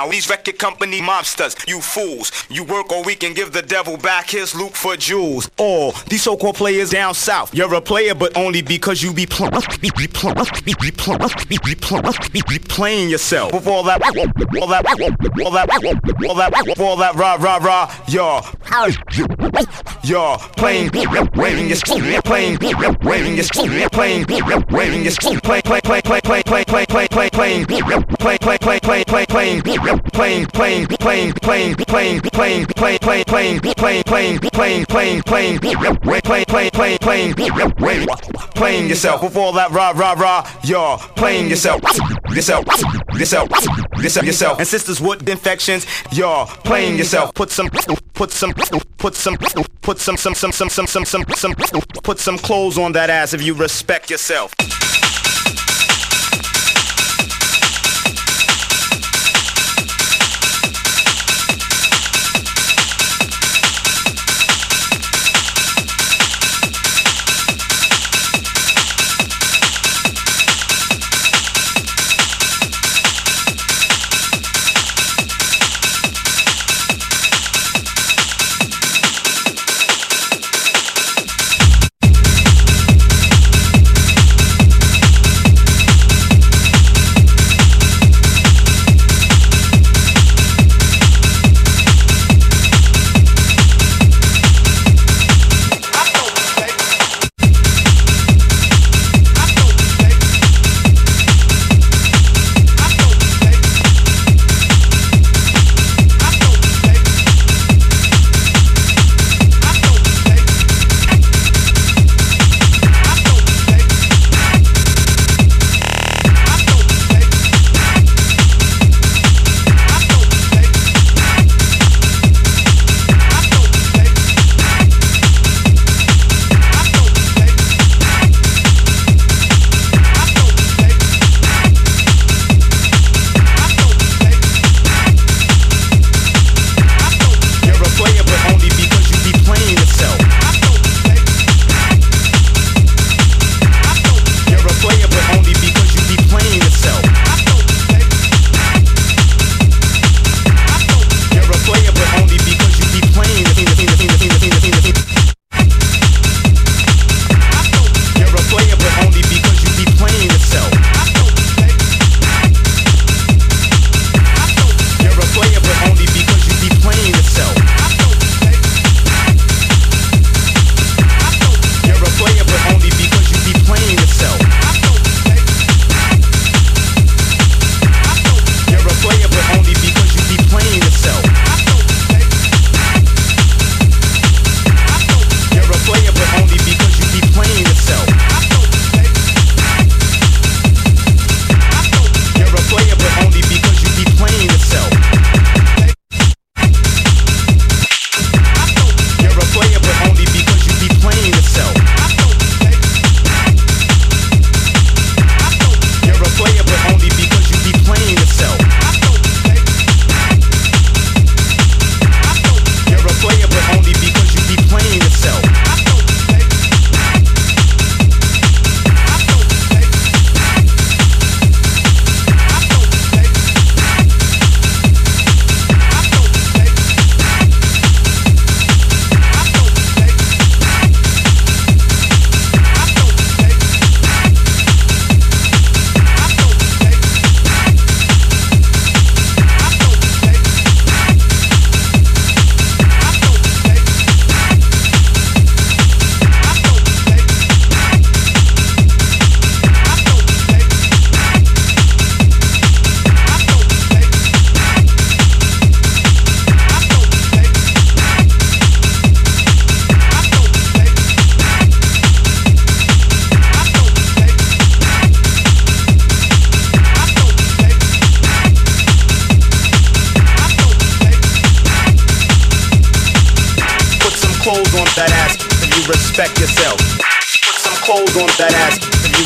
Now, these record company mobsters, you fools, you work all week and give the devil back his loot for jewels. All these so-called players down south, you're a player, but only because you be, pl- be, be, pl- be, be, pl- be, be, pl- be, be playing yourself with all that, all that, all that, all that, all that rah rah rah, y'all, y'all playing, waving your, playing, waving your, playing, waving your, play, play, play, play, play, play, play, play, play, playing, play, play, play, play, play, play playing, playing, playing, playing, playing, playing, playing, playing, playing, playing, playing, playing, playing, playing, playing, play, play, play, playing, playing yourself with all that rah rah rah, y'all playing yourself, yourself, yourself, yourself, yourself, and sisters with infections, y'all playing yourself. Put some, put some, put some, put some, some, some, some, some, some, some, some, put some clothes on that ass if you respect yourself.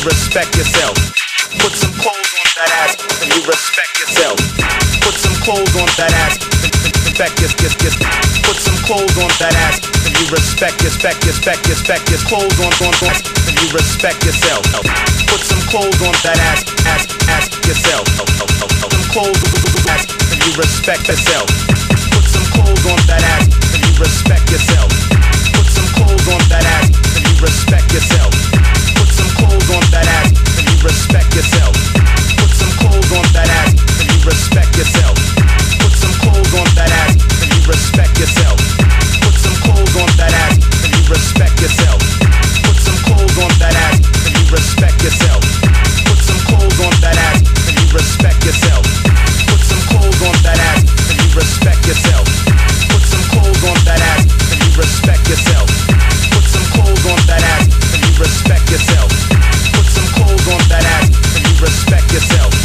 respect yourself. Put some clothes on that ass and you respect yourself. Put some clothes on that ass and respect your, your, your. Put some clothes on that ass and you respect your, respect your, respect your, respect your. Clothes on, on, on and you respect yourself. Put some clothes on that ass, ass, ass yourself. Put some clothes on that ass and you respect yourself. Put some clothes on that ass and you respect yourself. Put some clothes on that ass and you respect yourself clothes on that ass and you respect yourself. Put some clothes on that ass and you respect yourself. Put some clothes on that ass and you respect yourself. Put some clothes on that ass and you respect yourself. Put some clothes on that ass and you respect yourself. Put some clothes on that ass and you respect yourself. Put some clothes on that ass and you respect yourself. Put some clothes on that ass and you respect yourself. Put some clothes on that ass and you respect yourself yourself.